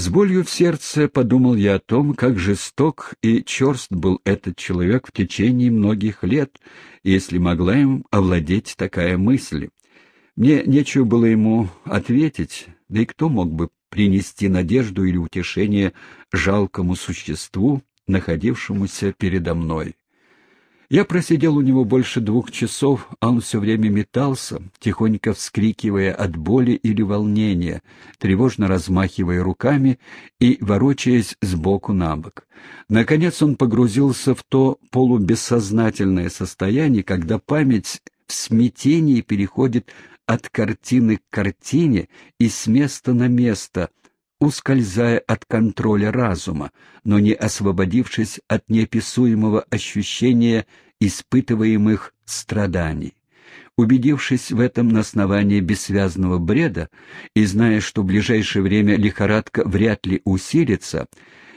С болью в сердце подумал я о том, как жесток и черст был этот человек в течение многих лет, если могла им овладеть такая мысль. Мне нечего было ему ответить, да и кто мог бы принести надежду или утешение жалкому существу, находившемуся передо мной. Я просидел у него больше двух часов, а он все время метался, тихонько вскрикивая от боли или волнения, тревожно размахивая руками и ворочаясь сбоку на бок. Наконец он погрузился в то полубессознательное состояние, когда память в смятении переходит от картины к картине и с места на место, ускользая от контроля разума, но не освободившись от неописуемого ощущения испытываемых страданий. Убедившись в этом на основании бессвязного бреда и зная, что в ближайшее время лихорадка вряд ли усилится,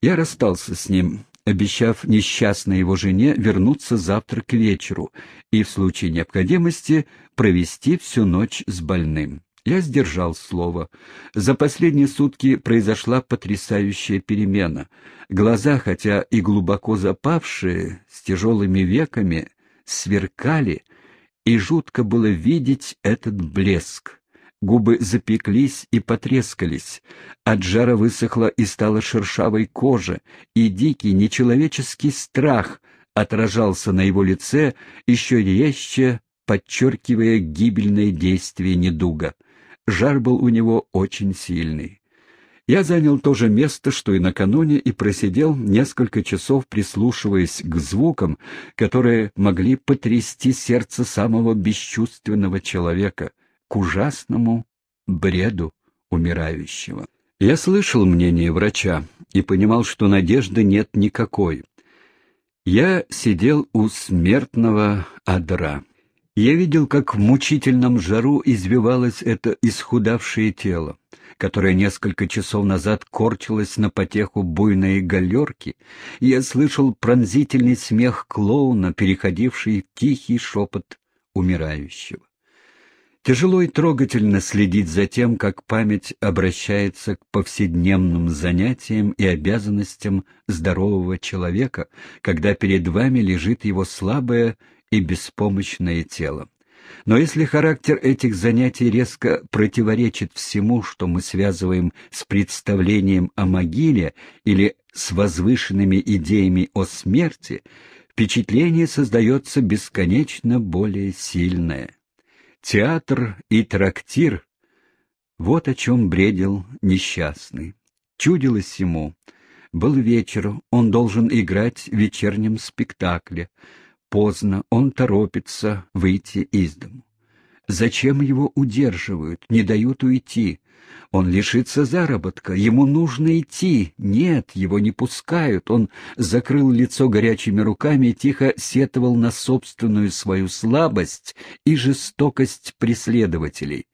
я расстался с ним, обещав несчастной его жене вернуться завтра к вечеру и в случае необходимости провести всю ночь с больным. Я сдержал слово. За последние сутки произошла потрясающая перемена. Глаза, хотя и глубоко запавшие, с тяжелыми веками, сверкали, и жутко было видеть этот блеск. Губы запеклись и потрескались, от жара высохла и стала шершавой кожа, и дикий нечеловеческий страх отражался на его лице, еще резче подчеркивая гибельное действие недуга. Жар был у него очень сильный. Я занял то же место, что и накануне, и просидел несколько часов, прислушиваясь к звукам, которые могли потрясти сердце самого бесчувственного человека, к ужасному бреду умирающего. Я слышал мнение врача и понимал, что надежды нет никакой. Я сидел у смертного адра. Я видел, как в мучительном жару извивалось это исхудавшее тело, которое несколько часов назад корчилось на потеху буйной галерки, и я слышал пронзительный смех клоуна, переходивший в тихий шепот умирающего. Тяжело и трогательно следить за тем, как память обращается к повседневным занятиям и обязанностям здорового человека, когда перед вами лежит его слабое и беспомощное тело. Но если характер этих занятий резко противоречит всему, что мы связываем с представлением о могиле или с возвышенными идеями о смерти, впечатление создается бесконечно более сильное. Театр и трактир — вот о чем бредил несчастный. Чудилось ему. Был вечер, он должен играть в вечернем спектакле — поздно, он торопится выйти из дому. Зачем его удерживают, не дают уйти? Он лишится заработка, ему нужно идти. Нет, его не пускают. Он закрыл лицо горячими руками и тихо сетовал на собственную свою слабость и жестокость преследователей.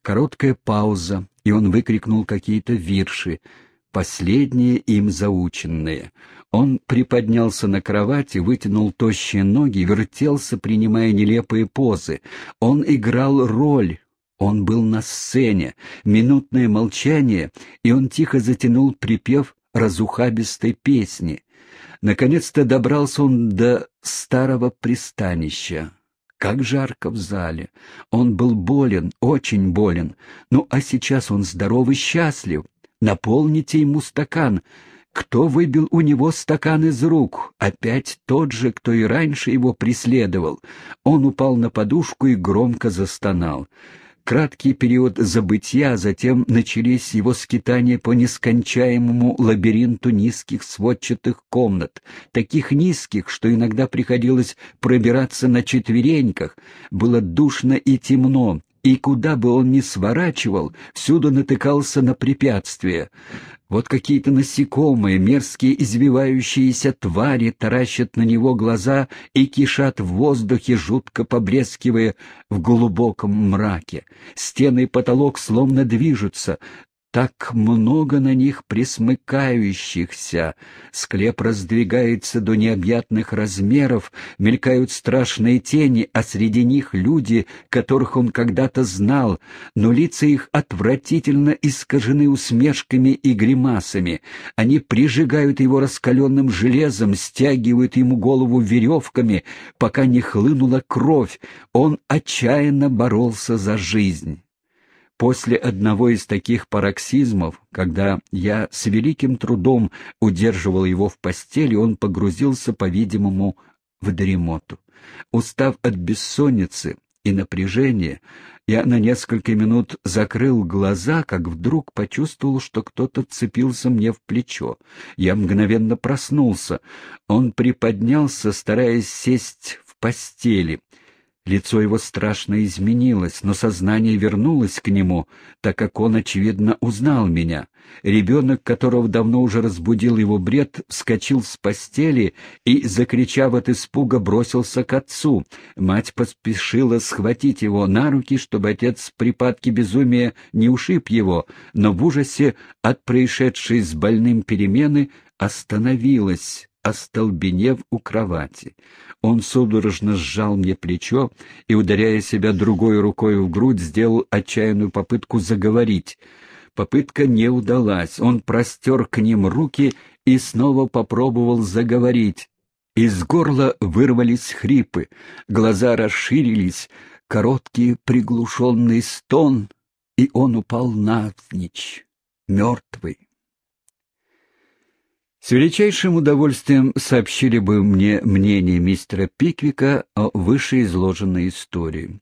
Короткая пауза, и он выкрикнул какие-то вирши, последние им заученные. Он приподнялся на кровати, вытянул тощие ноги, вертелся, принимая нелепые позы. Он играл роль. Он был на сцене. Минутное молчание, и он тихо затянул припев разухабистой песни. Наконец-то добрался он до старого пристанища. Как жарко в зале. Он был болен, очень болен. Ну, а сейчас он здоров и счастлив. Наполните ему стакан. Кто выбил у него стакан из рук? Опять тот же, кто и раньше его преследовал. Он упал на подушку и громко застонал. Краткий период забытья, затем начались его скитания по нескончаемому лабиринту низких сводчатых комнат, таких низких, что иногда приходилось пробираться на четвереньках. Было душно и темно, и куда бы он ни сворачивал, всюду натыкался на препятствия. Вот какие-то насекомые, мерзкие извивающиеся твари таращат на него глаза и кишат в воздухе, жутко поблескивая в глубоком мраке. Стены и потолок словно движутся, так много на них присмыкающихся. Склеп раздвигается до необъятных размеров, мелькают страшные тени, а среди них люди, которых он когда-то знал, но лица их отвратительно искажены усмешками и гримасами. Они прижигают его раскаленным железом, стягивают ему голову веревками, пока не хлынула кровь. Он отчаянно боролся за жизнь. После одного из таких пароксизмов, когда я с великим трудом удерживал его в постели, он погрузился, по-видимому, в дремоту. Устав от бессонницы и напряжения, я на несколько минут закрыл глаза, как вдруг почувствовал, что кто-то цепился мне в плечо. Я мгновенно проснулся. Он приподнялся, стараясь сесть в постели — Лицо его страшно изменилось, но сознание вернулось к нему, так как он, очевидно, узнал меня. Ребенок, которого давно уже разбудил его бред, вскочил с постели и, закричав от испуга, бросился к отцу. Мать поспешила схватить его на руки, чтобы отец в припадке безумия не ушиб его, но в ужасе от происшедшей с больным перемены остановилась остолбенев у кровати. Он судорожно сжал мне плечо и, ударяя себя другой рукой в грудь, сделал отчаянную попытку заговорить. Попытка не удалась. Он простер к ним руки и снова попробовал заговорить. Из горла вырвались хрипы, глаза расширились, короткий приглушенный стон, и он упал навзничь, мертвый. С величайшим удовольствием сообщили бы мне мнение мистера Пиквика о вышеизложенной истории.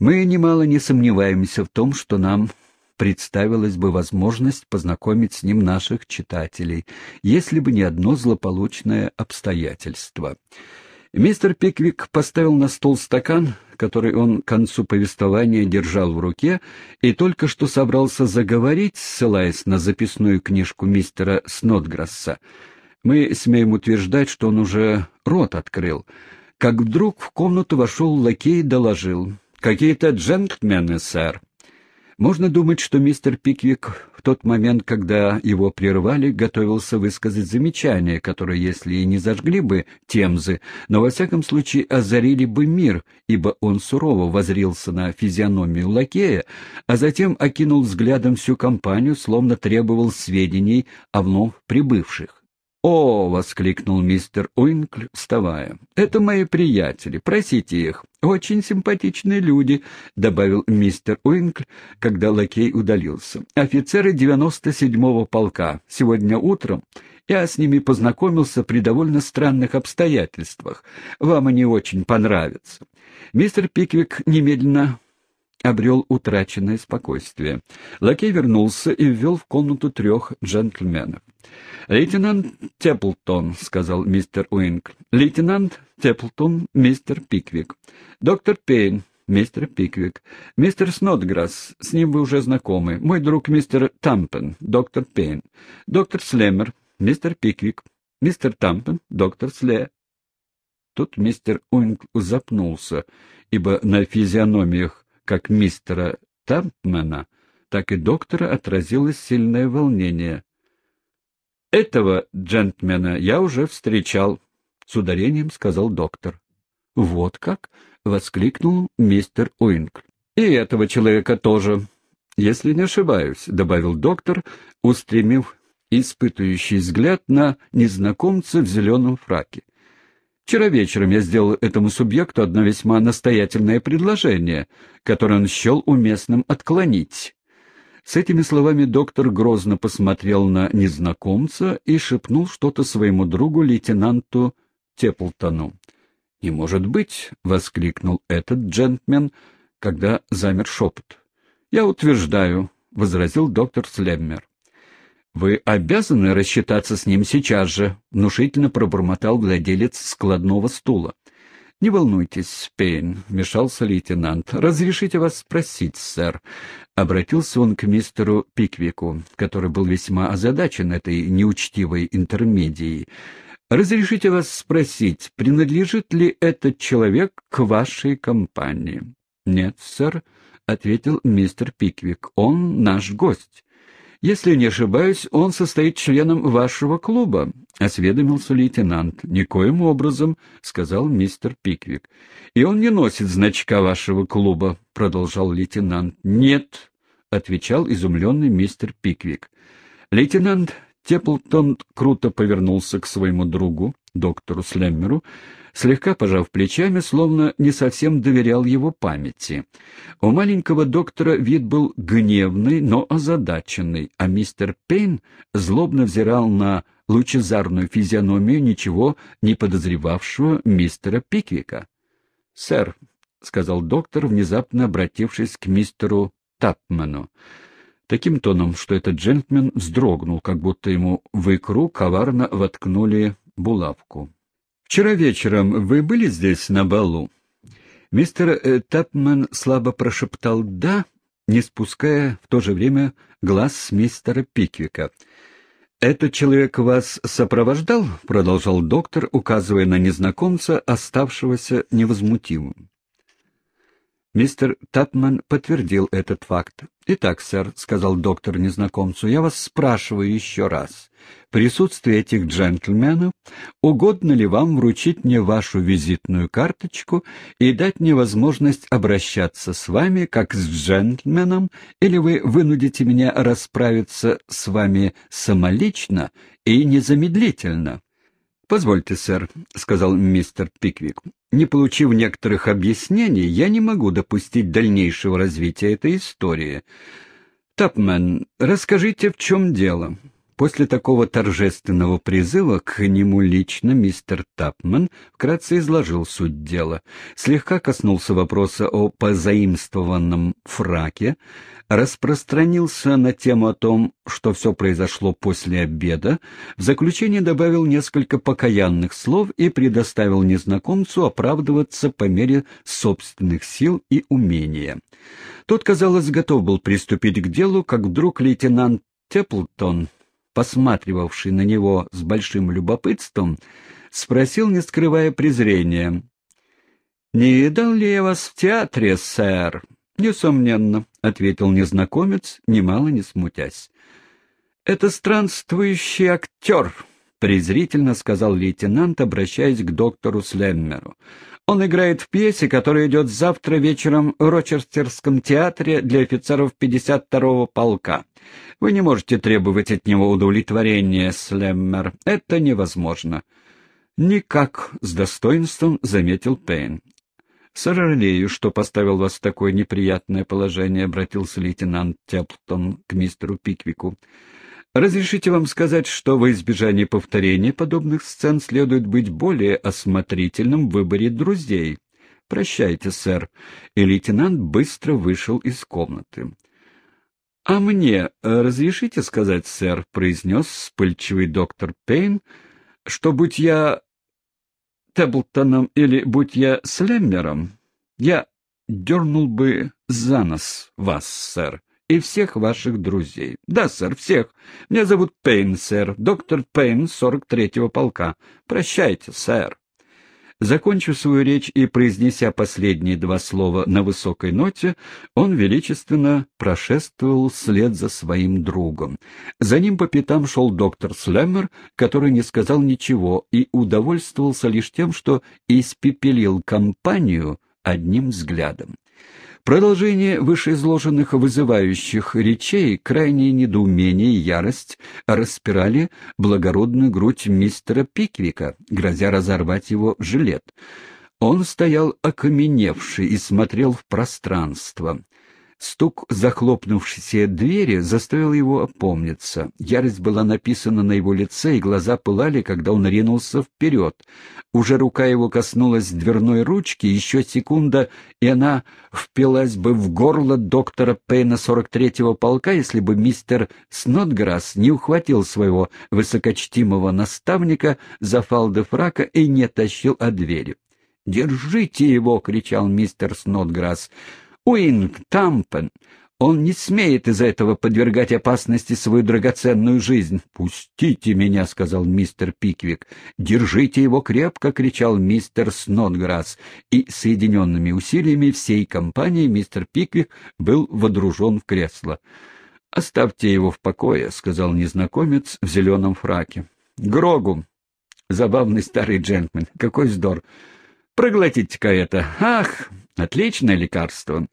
Мы немало не сомневаемся в том, что нам представилась бы возможность познакомить с ним наших читателей, если бы не одно злополучное обстоятельство. Мистер Пиквик поставил на стол стакан, который он к концу повествования держал в руке, и только что собрался заговорить, ссылаясь на записную книжку мистера Снотграсса. Мы смеем утверждать, что он уже рот открыл. Как вдруг в комнату вошел лакей и доложил. «Какие-то джентльмены, сэр». Можно думать, что мистер Пиквик в тот момент, когда его прервали, готовился высказать замечание, которое, если и не зажгли бы Темзы, но во всяком случае озарили бы мир, ибо он сурово возрился на физиономию лакея, а затем окинул взглядом всю компанию, словно требовал сведений о вновь прибывших. «О!» — воскликнул мистер Уинкль, вставая. «Это мои приятели. Просите их. Очень симпатичные люди», — добавил мистер Уинкль, когда лакей удалился. «Офицеры 97-го полка. Сегодня утром я с ними познакомился при довольно странных обстоятельствах. Вам они очень понравятся». Мистер Пиквик немедленно обрел утраченное спокойствие. Лакей вернулся и ввел в комнату трех джентльменов. «Лейтенант Теплтон», — сказал мистер Уинк. «Лейтенант Теплтон, мистер Пиквик. Доктор Пейн, мистер Пиквик. Мистер Снотграсс, с ним вы уже знакомы. Мой друг мистер Тампен, доктор Пейн. Доктор Слемер, мистер Пиквик. Мистер Тампен, доктор Сле». Тут мистер Уинк запнулся, ибо на физиономиях как мистера Тампмена, так и доктора отразилось сильное волнение. «Этого джентльмена я уже встречал», — с ударением сказал доктор. «Вот как?» — воскликнул мистер Уинк. «И этого человека тоже, если не ошибаюсь», — добавил доктор, устремив испытывающий взгляд на незнакомца в зеленом фраке. Вчера вечером я сделал этому субъекту одно весьма настоятельное предложение, которое он счел уместным отклонить. С этими словами доктор грозно посмотрел на незнакомца и шепнул что-то своему другу, лейтенанту Теплтону. «Не может быть!» — воскликнул этот джентльмен, когда замер шепот. «Я утверждаю», — возразил доктор Слеммер. «Вы обязаны рассчитаться с ним сейчас же», — внушительно пробормотал владелец складного стула. «Не волнуйтесь, Пейн», — вмешался лейтенант. «Разрешите вас спросить, сэр». Обратился он к мистеру Пиквику, который был весьма озадачен этой неучтивой интермедией. «Разрешите вас спросить, принадлежит ли этот человек к вашей компании?» «Нет, сэр», — ответил мистер Пиквик. «Он наш гость». «Если не ошибаюсь, он состоит членом вашего клуба», — осведомился лейтенант. «Никоим образом», — сказал мистер Пиквик. «И он не носит значка вашего клуба», — продолжал лейтенант. «Нет», — отвечал изумленный мистер Пиквик. Лейтенант Теплтон круто повернулся к своему другу, доктору Слеммеру, слегка пожав плечами, словно не совсем доверял его памяти. У маленького доктора вид был гневный, но озадаченный, а мистер Пейн злобно взирал на лучезарную физиономию ничего не подозревавшего мистера Пиквика. «Сэр», — сказал доктор, внезапно обратившись к мистеру Тапману, таким тоном, что этот джентльмен вздрогнул, как будто ему в икру коварно воткнули булавку. «Вчера вечером вы были здесь на балу?» Мистер э, Тапман слабо прошептал «да», не спуская в то же время глаз с мистера Пиквика. «Этот человек вас сопровождал?» — продолжал доктор, указывая на незнакомца, оставшегося невозмутимым. Мистер Тапман подтвердил этот факт. «Итак, сэр», — сказал доктор незнакомцу, — «я вас спрашиваю еще раз. В присутствии этих джентльменов угодно ли вам вручить мне вашу визитную карточку и дать мне возможность обращаться с вами как с джентльменом, или вы вынудите меня расправиться с вами самолично и незамедлительно?» «Позвольте, сэр», — сказал мистер Пиквик. «Не получив некоторых объяснений, я не могу допустить дальнейшего развития этой истории. Тапмен, расскажите, в чем дело?» После такого торжественного призыва к нему лично мистер Тапман вкратце изложил суть дела, слегка коснулся вопроса о позаимствованном фраке, распространился на тему о том, что все произошло после обеда, в заключение добавил несколько покаянных слов и предоставил незнакомцу оправдываться по мере собственных сил и умения. Тот, казалось, готов был приступить к делу, как вдруг лейтенант Теплтон посматривавший на него с большим любопытством, спросил, не скрывая презрения. «Не видал ли я вас в театре, сэр?» «Несомненно», — ответил незнакомец, немало не смутясь. «Это странствующий актер», — презрительно сказал лейтенант, обращаясь к доктору Слеммеру. «Он играет в пьесе, которая идет завтра вечером в Рочестерском театре для офицеров 52-го полка. Вы не можете требовать от него удовлетворения, Слеммер. Это невозможно». «Никак», — с достоинством заметил Пейн. «Сожалею, что поставил вас в такое неприятное положение», — обратился лейтенант Теплтон к мистеру Пиквику. «Разрешите вам сказать, что во избежание повторения подобных сцен следует быть более осмотрительным в выборе друзей. Прощайте, сэр». И лейтенант быстро вышел из комнаты. «А мне разрешите сказать, сэр», — произнес вспыльчивый доктор Пейн, «что будь я Теблтоном или будь я Слеммером, я дернул бы за нос вас, сэр, и всех ваших друзей. Да, сэр, всех. Меня зовут Пейн, сэр, доктор Пейн, 43-го полка. Прощайте, сэр. Закончив свою речь и произнеся последние два слова на высокой ноте, он величественно прошествовал вслед за своим другом. За ним по пятам шел доктор Слеммер, который не сказал ничего и удовольствовался лишь тем, что испепелил компанию одним взглядом. Продолжение вышеизложенных вызывающих речей, крайнее недоумение и ярость распирали благородную грудь мистера Пиквика, грозя разорвать его жилет. Он стоял окаменевший и смотрел в пространство. Стук захлопнувшейся двери заставил его опомниться. Ярость была написана на его лице, и глаза пылали, когда он ринулся вперед. Уже рука его коснулась дверной ручки, еще секунда, и она впилась бы в горло доктора Пейна 43-го полка, если бы мистер Снотграсс не ухватил своего высокочтимого наставника за фалды фрака и не тащил от двери. «Держите его!» — кричал мистер Снотграсс. Уинг Тампен. Он не смеет из-за этого подвергать опасности свою драгоценную жизнь. «Пустите меня», — сказал мистер Пиквик. «Держите его крепко», — кричал мистер Снотграсс. И соединенными усилиями всей компании мистер Пиквик был водружен в кресло. «Оставьте его в покое», — сказал незнакомец в зеленом фраке. «Грогу! Забавный старый джентльмен. Какой здор! Проглотите-ка это! Ах, отличное лекарство!»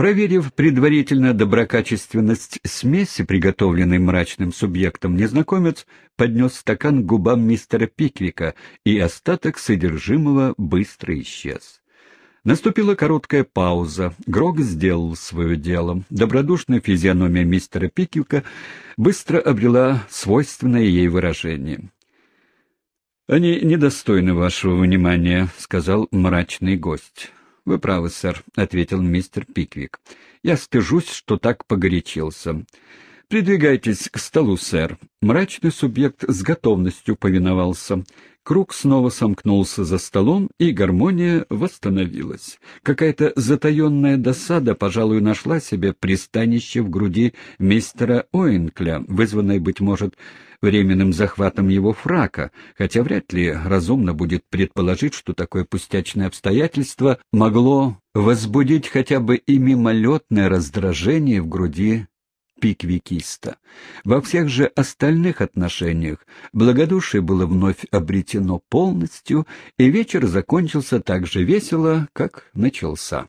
Проверив предварительно доброкачественность смеси, приготовленной мрачным субъектом, незнакомец поднес стакан к губам мистера Пиквика, и остаток содержимого быстро исчез. Наступила короткая пауза. Грог сделал свое дело. Добродушная физиономия мистера Пиквика быстро обрела свойственное ей выражение. «Они недостойны вашего внимания», — сказал мрачный гость. «Вы правы, сэр», — ответил мистер Пиквик. «Я стыжусь, что так погорячился. Придвигайтесь к столу, сэр». Мрачный субъект с готовностью повиновался. Круг снова сомкнулся за столом, и гармония восстановилась. Какая-то затаенная досада, пожалуй, нашла себе пристанище в груди мистера Оинкля, вызванная, быть может, временным захватом его фрака, хотя вряд ли разумно будет предположить, что такое пустячное обстоятельство могло возбудить хотя бы и мимолетное раздражение в груди пиквикиста. Во всех же остальных отношениях благодушие было вновь обретено полностью, и вечер закончился так же весело, как начался.